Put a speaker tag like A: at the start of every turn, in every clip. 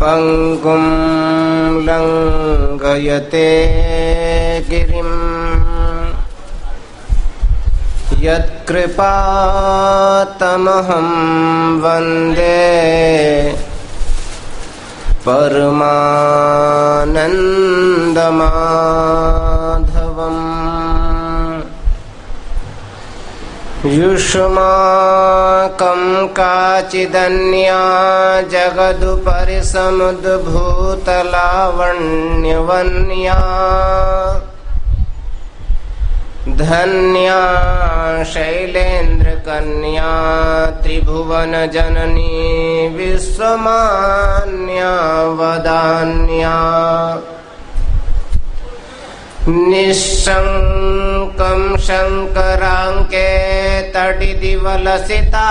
A: पङ्गुं लङ्घयते गिरिम् यत्कृपातमहं वन्दे परमानन्दमाधवम् युष्माकं काचिदन्या जगदुपरिसमुद्भूतलावण्यवन्या। धन्या शैलेन्द्रकन्या त्रिभुवनजननी विश्वमान्या वदान्या निःशङ्कं शङ्कराङ्के तडिदिवलसिता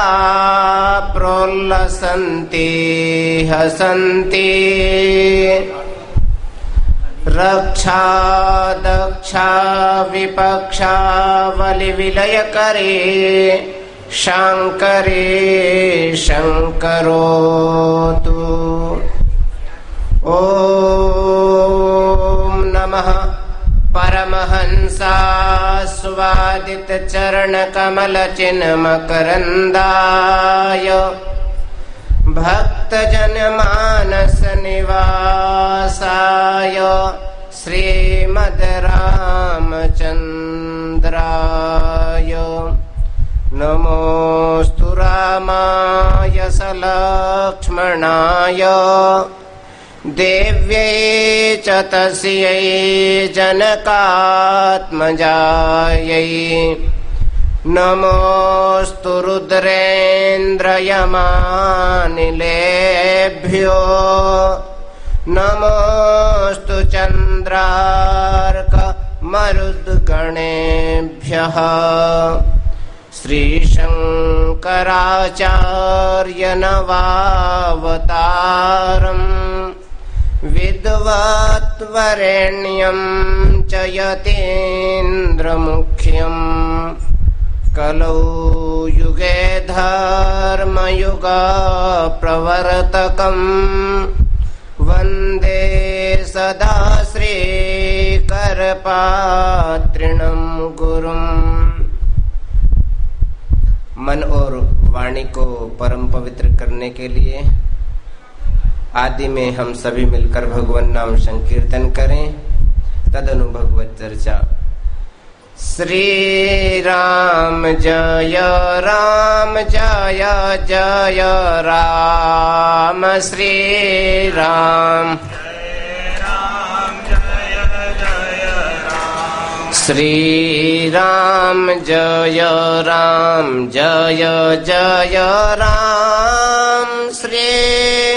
A: प्रोल्लसन्ति हसन्ति। रक्षा दक्षा विपक्षा बलिविलयकरे शाङ्करे शङ्करोतु। ॐ नमः। महंसा स्वादितचरणकमलचिन्मकरन्दाय भक्तजनमानसनिवासाय श्रीमद् रामचन्द्राय नमोऽस्तु रामाय सलक्ष्मणाय। देव्यै च तस्यै जनकात्मजायै। नमोऽस्तु रुद्रेन्द्रयमानिलेभ्यो। नमोऽस्तु चन्द्रार्क मरुद्गणेभ्यः श्रीशङ्कराचार्यनवावतारम्। विद्वत्वरेण्यं च यतीन्द्रमुख्यम् कलौ युगे धर्मयुगप्रवर्तकम् वंदे सदा श्रीकरपात्रिणं गुरुम्। मन और वाणी को परम पवित्र करने के लिए आदि में हम सभी मिलकर भगवान नाम संकीर्तन करें। तदनु भगवत चर्चा। श्री राम जय राम जय जय, राम श्री राम श्री राम जय राम जय जय, राम श्री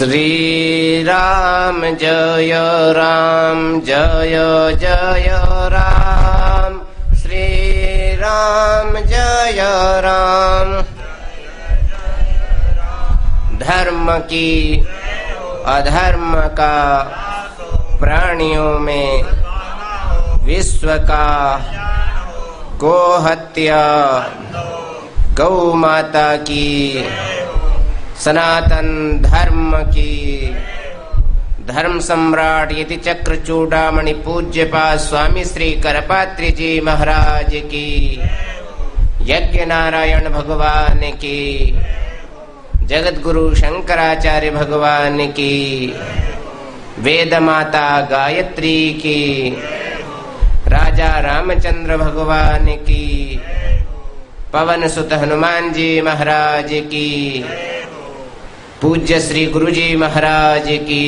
A: श्री राम जय राम, जय जय राम। श्री राम जय राम। धर्म की, अधर्म का, प्राणियों में विश्व का गो हत्या गौ माता की सनातन धर्म की धर्म सम्राट यदि चक्र चूड़ामणि पूज्य पास स्वामी श्री करपात्री जी महाराज की। यज्ञ नारायण भगवान की। जगत गुरु शंकराचार्य भगवान की। वेद माता गायत्री की। राजा रामचंद्र भगवान की। पवन सुत हनुमान जी महाराज की। पूज्य श्री गुरु जी महाराज की।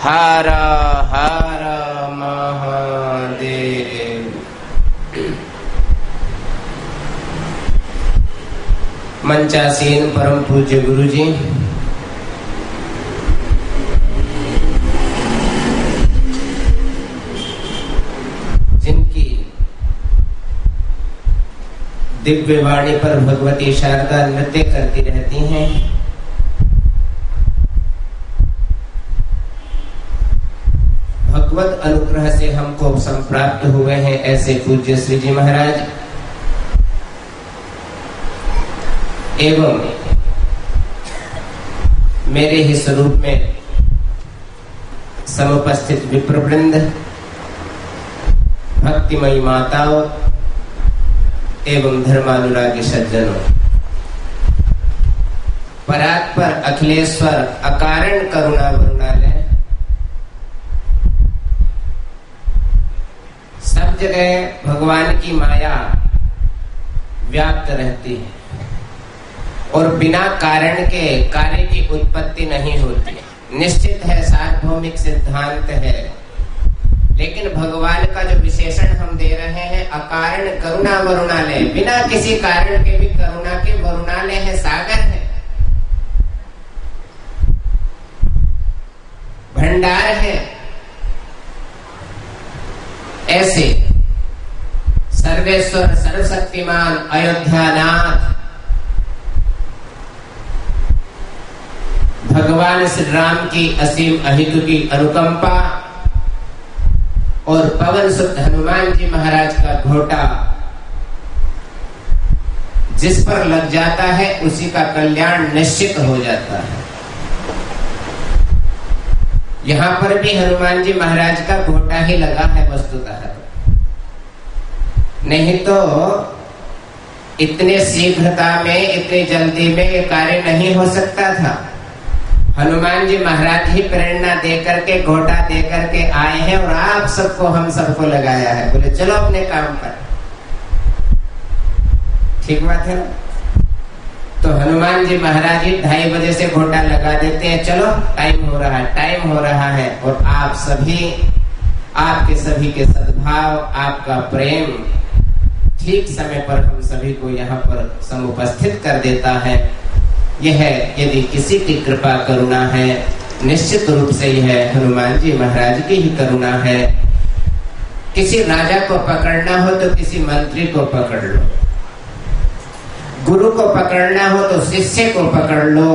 A: हारा हारा महादेव। मंचासीन परम पूज्य गुरु जी जिनकी दिव्य वाणी पर भगवती शारदा नृत्य करती रहती हैं भगवत अनुग्रह से हमको संप्राप्त हुए हैं ऐसे पूज्य श्री जी महाराज। एवं मेरे ही स्वरूप में समुपस्थित विप्रवृंद, भक्तिमयी माताओं एवं धर्मानुरागी सज्जनों, परात्पर अखिलेश्वर अकारण करुणा वरुणालय जगह भगवान की माया व्याप्त रहती है और बिना कारण के कार्य की उत्पत्ति नहीं होती। निश्चित है, सार्वभौमिक सिद्धांत है। लेकिन भगवान का जो विशेषण हम दे रहे हैं, अकारण करुणा वरुणालय। बिना किसी कारण के भी करुणा के वरुणालय है, सागर है। भंडार है। ऐसे सर्वेश्वर सर्वशक्तिमान अयोध्यानाथ। भगवान श्री राम की असीम अहित की अनुकंपा और पवन सुख हनुमान जी महाराज का घोटा, जिस पर लग जाता है, उसी का कल्याण निश्चित हो जाता है। यहाँ पर भी हनुमान जी महाराज का घोटा ही लगा है वस्तुतः। नहीं तो इतने शीघ्रता में, इतनी जल्दी में ये कार्य नहीं हो सकता था। हनुमान जी महाराज ही प्रेरणा दे करके घोटा दे करके आए हैं और आप सबको, हम सबको लगाया है। बोले, चलो अपने काम पर। ठीक बात है तो हनुमान जी महाराज ही ढाई बजे से घोटा लगा देते हैं, चलो, टाइम हो रहा है, टाइम हो रहा है। और आप सभी, आपके सभी के सद्भाव, आपका प्रेम ठीक समय पर हम सभी को यहाँ पर समुपस्थित कर देता है। यह यदि किसी की कृपा करुणा है, निश्चित रूप से यह हनुमान जी महाराज की ही करुणा है। किसी राजा को पकड़ना हो तो किसी मंत्री को पकड़ लो। गुरु को पकड़ना हो तो शिष्य को पकड़ लो।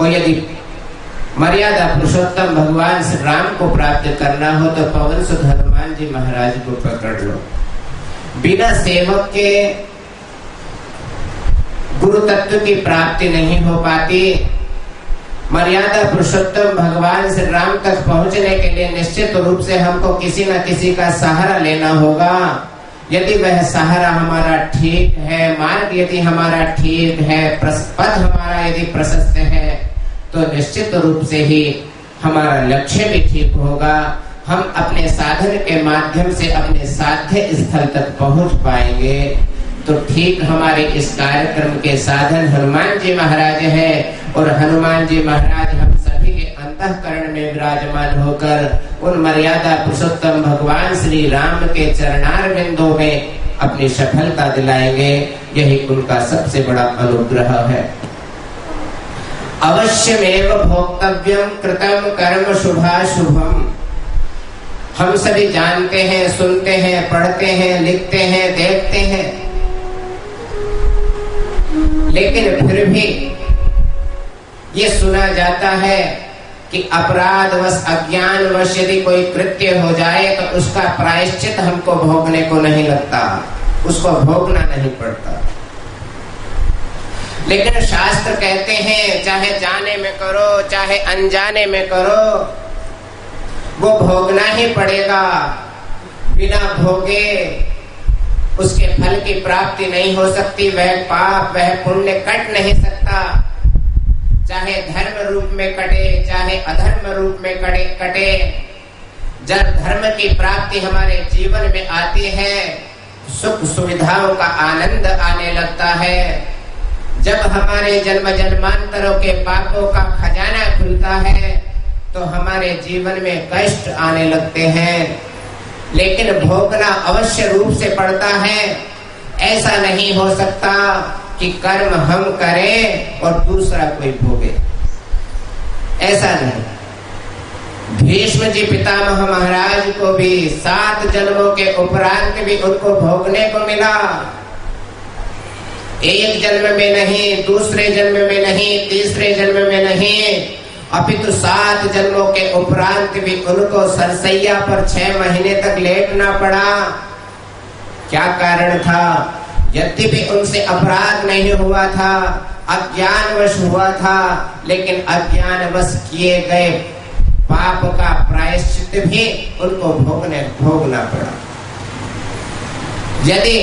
A: और यदि मर्यादा पुरुषोत्तम भगवान श्री राम को प्राप्त करना हो तो पवन सुध हनुमान जी महाराज को पकड़ लो। बिना सेवक के गुरु तत्व की प्राप्ति नहीं हो पाती। मर्यादा पुरुषोत्तम भगवान श्री राम तक पहुँचने के लिए निश्चित रूप से हमको किसी न किसी का सहारा लेना होगा। यदि वह सहारा हमारा ठीक है, मार्ग यदि हमारा ठीक है पद हमारा यदि प्रशस्त है तो निश्चित रूप से ही हमारा लक्ष्य भी ठीक होगा। हम अपने साधन के माध्यम से अपने साध्य स्थल तक पहुँच पाएँगे। तो ठीक हमारे इस कार्यक्रम के साधन हनुमान जी महाराज है और हनुमान जी महाराज हम सभी के अंतकरण में विराजमान होकर उन मर्यादा पुरुषोत्तम भगवान श्री राम के चरणार बिंदु में अपनी सफलता दिलाएँगे। यही उनका सबसे बड़ा अनुग्रह है। अवश्यमेव भोक्तव्यम कृतम कर्म शुभा शुभम हम सभी जानते हैं, सुनते हैं, पढ़ते हैं, लिखते हैं, देखते हैं। लेकिन फिर भी ये सुना जाता है कि अपराध वश, अज्ञान वश यदि कोई कृत्य हो जाए तो उसका प्रायश्चित हमको भोगने को नहीं लगता। उसको भोगना नहीं पड़ता। लेकिन शास्त्र कहते हैं, चाहे जाने में करो, चाहे अनजाने में करो वो भोगना ही पड़ेगा। बिना भोगे उसके फल की प्राप्ति नहीं हो सकती। वह पाप, वह पुण्य कट नहीं सकता। चाहे धर्म रूप में कटे, चाहे अधर्म रूप में कटे कटे। जब धर्म की प्राप्ति हमारे जीवन में आती है, सुख सुविधाओं का आनंद आने लगता है। जब हमारे जन्म जन्मांतरों के पापों का खजाना खुलता है तो हमारे जीवन में कष्ट आने लगते हैं। लेकिन भोगना अवश्य रूप से पड़ता है। ऐसा नहीं हो सकता कि कर्म हम करें और दूसरा कोई भोगे। ऐसा नहीं। भीष्म जी पितामह महाराज को भी सात जन्मों के उपरांत भी उनको भोगने को मिला। एक जन्म में नहीं, दूसरे जन्म में नहीं, तीसरे जन्म में नहीं। अपितु सात जन्मों के उपरांत भी उनको सरसैया पर छह महीने तक लेटना पड़ा। क्या कारण था? यद्यपि उनसे अपराध नहीं हुआ था, अज्ञानवश हुआ था, लेकिन अज्ञानवश किए गए पाप का प्रायश्चित भी उनको भोगने भोगना पड़ा। यदि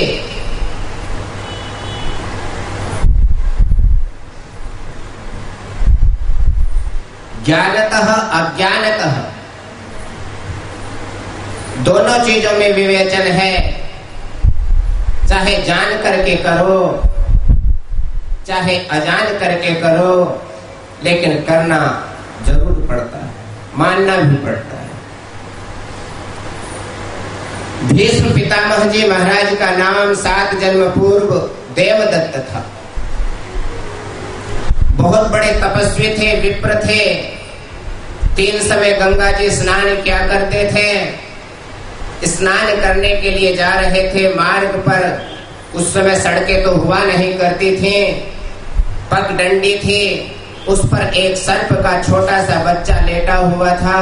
A: ज्ञानतः, अज्ञानतः। दोनों चीज़ों में विवेचन है। चाहे जान करके करो, चाहे अजान करके करो, लेकिन करना ज़रूर पड़ता है, मानना भी पड़ता है। भीष्म पितामह जी महाराज का नाम सात जन्म पूर्व देवदत्त था। बहुत बड़े तपस्वी थे, विप्र थे तीन समय गंगा जी स्नान क्या करते थे? स्नान करने के लिए जा रहे थे मार्ग पर। उस समय सड़कें तो हुआ नहीं करती थी। पग डंडी थी। उस पर एक सर्प का छोटा सा बच्चा लेटा हुआ था।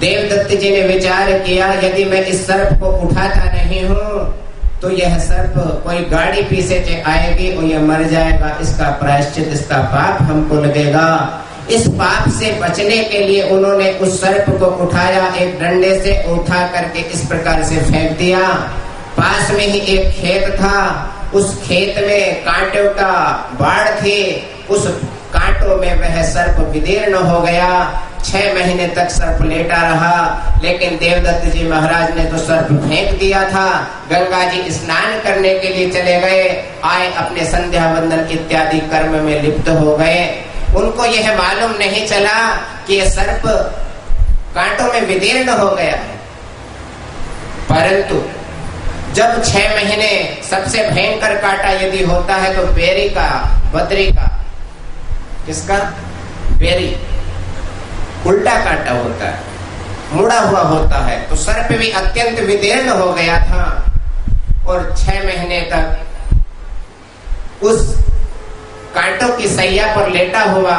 A: देवदत्त जी ने विचार किया, यदि मैं इस सर्प को उठाता नहीं हूँ तो यह सर्प कोई गाड़ी पीछे आएगी और यह मर जाएगा। इसका प्रायश्चित, इसका पाप हमको लगेगा। इस पाप से बचने के लिए उन्होंने उस सर्प को उठाया, एक डंडे से उठा करके इस प्रकार से फेंक दिया। पास में ही एक खेत था। उस खेत में कांटों का बाढ़ थी। उस कांटों में वह सर्प विदीर्ण हो गया। छह महीने तक सर्प लेटा रहा। लेकिन देवदत्त जी महाराज ने तो सर्प फेंक दिया था। गंगा जी स्नान करने के लिए चले गए। आए अपने संध्या वंदन इत्यादि कर्म में लिप्त हो गए। उनको यह मालूम नहीं चला कि यह सर्प कांटों में विदीर्ण हो गया है। परंतु जब छह महीने सबसे भयंकर कांटा यदि होता है तो बेरी का, बद्री का, किसका? बेरी। उल्टा कांटा होता है, मुड़ा हुआ होता है। तो सर्प भी अत्यंत विदीर्ण हो गया था और छह महीने तक उस कांटों की सैया पर लेटा हुआ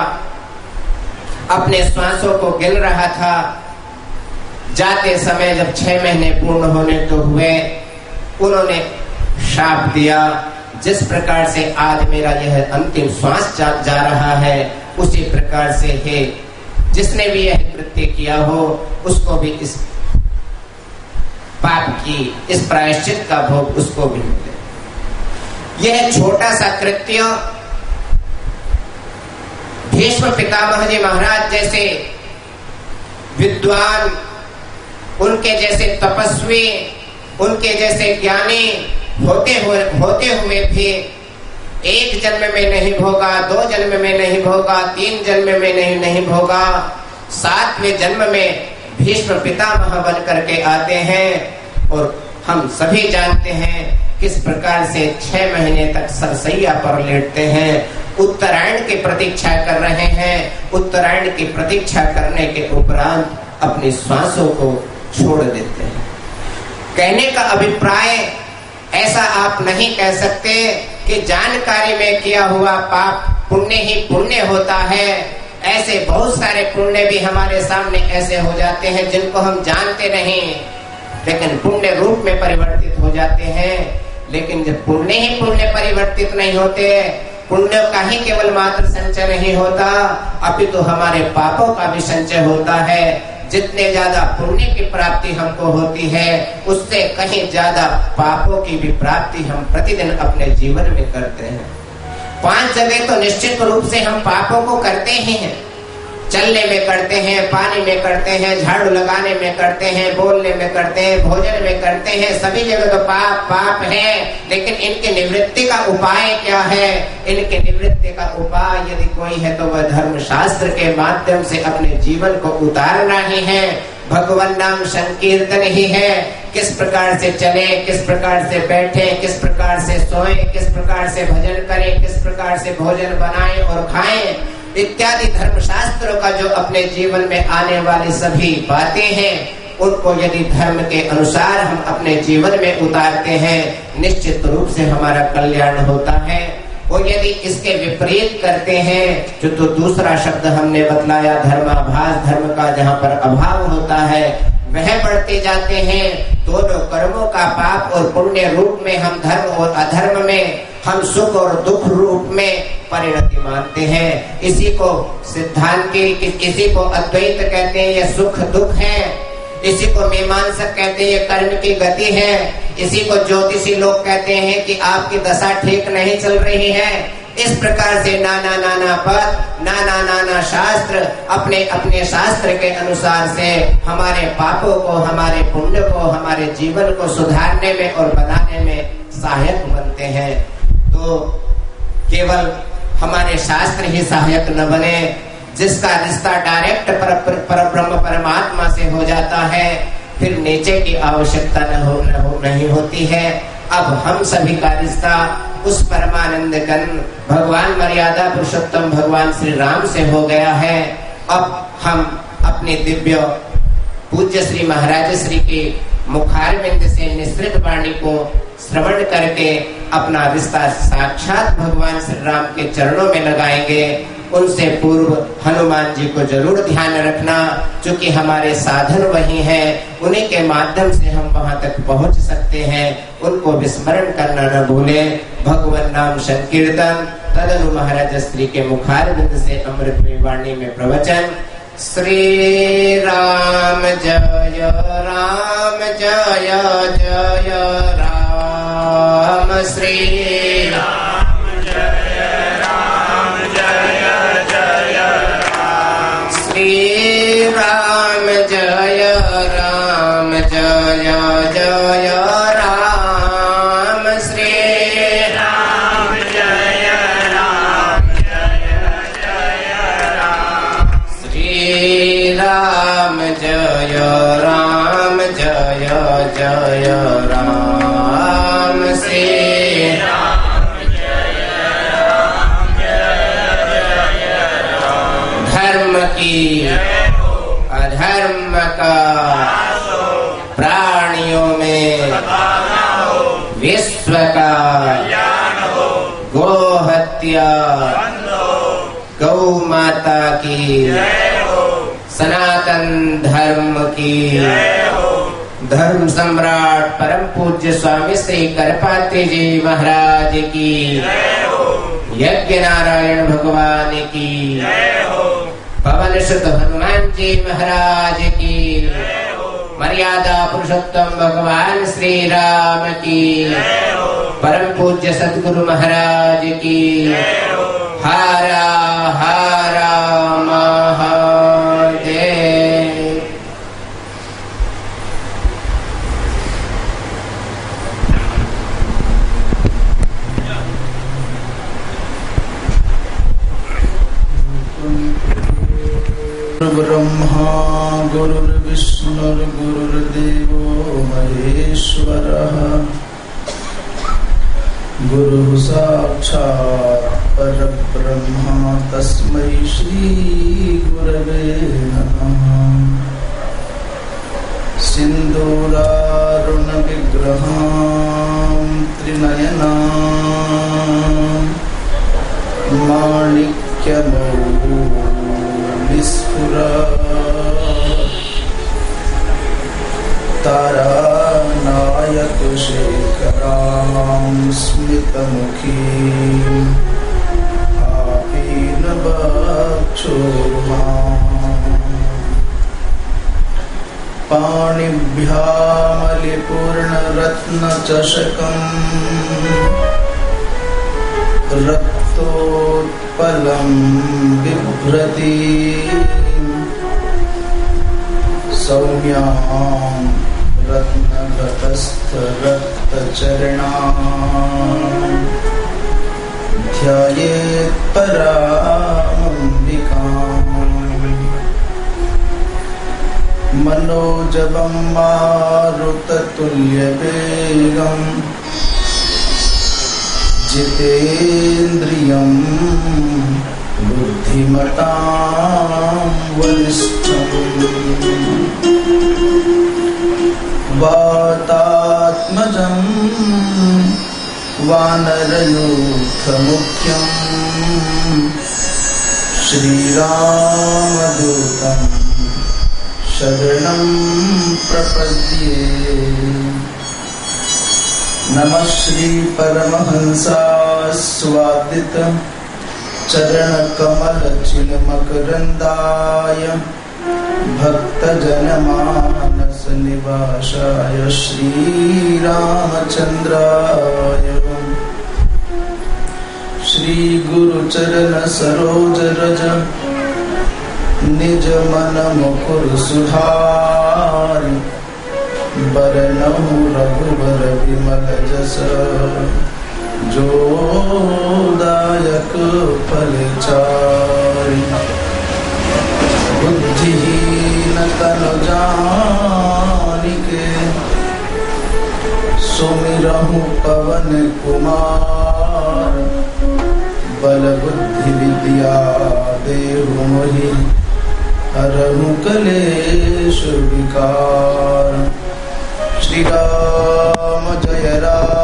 A: अपने श्वासों को गिन रहा था। जाते समय जब छह महीने पूर्ण होने तो हुए उन्होंने शाप दिया जिस प्रकार से आज मेरा यह अंतिम श्वास जा, जा रहा है उसी प्रकार से है जिसने भी यह कृत्य किया हो उसको भी इस पाप की इस प्रायश्चित का भोग उसको भी मिले। यह छोटा सा कृत्य भीष्म पितामह जी महाराज जैसे विद्वान, उनके जैसे तपस्वी, उनके जैसे ज्ञानी होते हुए होते हुए भी एक जन्म में नहीं भोगा, दो जन्म में नहीं भोगा, तीन जन्म में नहीं नहीं भोगा, सातवें जन्म में भीष्म पितामह बन करके आते हैं। और हम सभी जानते हैं किस प्रकार से छह महीने तक सरसैया पर लेटते हैं। उत्तरायण की प्रतीक्षा कर रहे हैं। उत्तरायण की प्रतीक्षा करने के उपरांत अपनी श्वासों को छोड़ देते हैं। कहने का अभिप्राय ऐसा आप नहीं कह सकते कि जानकारी में किया हुआ पाप पुण्य ही पुण्य होता है। ऐसे बहुत सारे पुण्य भी हमारे सामने ऐसे हो जाते हैं जिनको हम जानते नहीं। लेकिन पुण्य रूप में परिवर्तित हो जाते हैं। लेकिन जब पुण्य ही पुण्य परिवर्तित नहीं होते पुण्य का ही केवल मात्र संचय नहीं होता, अभी तो हमारे पापों का भी संचय होता है। जितने ज़्यादा पुण्य की प्राप्ति हमको होती है, उससे कहीं ज़्यादा पापों की भी प्राप्ति हम प्रतिदिन अपने जीवन में करते हैं। पाँच जगह तो निश्चित रूप से हम पापों को करते ही हैं। चलने में करते हैं, पानी में करते हैं, झाड़ू लगाने में करते हैं, बोलने में करते हैं, भोजन में करते हैं, सभी जगह तो पाप पाप है। लेकिन इनके निवृत्ति का उपाय क्या है? इनके निवृत्ति का उपाय यदि कोई है तो वह धर्म शास्त्र के माध्यम से अपने जीवन को उतारना ही है। भगवान नाम संकीर्तन ही है। किस प्रकार से चले, किस प्रकार से बैठे, किस प्रकार से सोए, किस प्रकार से भजन करें, किस प्रकार से भोजन बनाएँ और खाएँ इत्यादि धर्म शास्त्रों का जो अपने जीवन में आने वाली सभी बातें हैं, उनको यदि धर्म के अनुसार हम अपने जीवन में उतारते हैं, निश्चित रूप से हमारा कल्याण होता है। वो यदि इसके विपरीत करते हैं, जो तो दूसरा शब्द हमने बतलाया, धर्माभास, धर्म का जहाँ पर अभाव होता है, वह बढ़ते जाते हैं दोनों कर्मों का पाप और पुण्य रूप में हम धर्म और अधर्म में, हम सुख और दुख रूप में परिणति मानते हैं। इसी को सिद्धांति इसी को अद्वैत कहते हैं, ये सुख दुख है। इसी को मीमांसक कहते हैं, ये कर्म की गति है। इसी को ज्योतिषी लोग कहते हैं कि आपकी दशा ठीक नहीं चल रही है। इस प्रकार से नाना नाना पद नाना नाना शास्त्र अपने अपने शास्त्र के अनुसार से हमारे पापों को हमारे पुण्य को हमारे जीवन को सुधारने में और बनाने में सहायक बनते हैं। तो केवल हमारे शास्त्र ही सहायक न बने जिसका रिश्ता डायरेक्ट पर, पर, पर ब्रह्म परमात्मा से हो जाता है फिर नीचे की आवश्यकता न हो, नहीं होती है। अब हम सभी का रिश्ता उस परमानंद गण भगवान मर्यादा पुरुषोत्तम भगवान श्री राम से हो गया है। अब हम अपने दिव्य पूज्य श्री महाराज श्री के मुखारविंद से निश्रित वाणी को श्रवण करके अपना रिश्ता साक्षात भगवान श्री राम के चरणों में लगाएँगे। उनसे पूर्व हनुमान जी को ज़रूर ध्यान रखना क्योंकि हमारे साधन वही हैं, उन्हीं के माध्यम से हम वहाँ तक पहुँच सकते हैं। उनको विस्मरण करना न भूले। भगवान नाम संकीर्तन, तदनु महाराज स्त्री के मुखारविंद से अमृत वाणी में प्रवचन। श्री राम जय राम, जय जय राम। श्री राम। राम जय राम जय जय की। सनातन धर्म की। धर्म सम्राट परम पूज्य स्वामी श्री करपात्री जी महाराज की। यज्ञ नारायण भगवान की। पवन सुत हनुमान जी महाराज की। मर्यादा पुरुषोत्तम भगवान श्री राम की। परम पूज्य सदगुरु महाराज की। हारा हारा महादेव।
B: ब्रह्मा गुरुर्विष्णुर्गुरुर्देवो महेश्वरः। गुरुः साक्षात् परब्रह्मा तस्मै श्रीगुरवे नमः। सिन्दूरारुणविग्रहां त्रिनयना माणिक्यमौलिस्फुरा तारानायकशेखरां स्मितमुखी पाणिभ्यामलिपूर्णरत्नचषकम् रक्तोत्पलं बिभ्रति। सौम्यां रत्नघटस्थरक्तचरणा ध्यायेत् परामम्बिकाम् मनोजवं मारुततुल्यवेगम्「जितेन्द्रियं बुद्धिमतां वरिष्ठम्। वातात्मजं वानरयूथमुख्यम् श्रीरामदूतं शरणं प्रपद्ये। नमः श्रीपरमहंसास्वादित चरणकमलचिलमकरन्दाय भक्तजनमानसनिवासाय श्रीरामचन्द्राय। निजमनमुकुर सुधारि बरनहु रघुबर विमल जस जोदायक फलचारि। बुद्धिहीन सुमिरहु पवन कुमार। बल बुद्धि विद्या देहु मोहि हरहु कलेश विकार। श्री राम जय राम।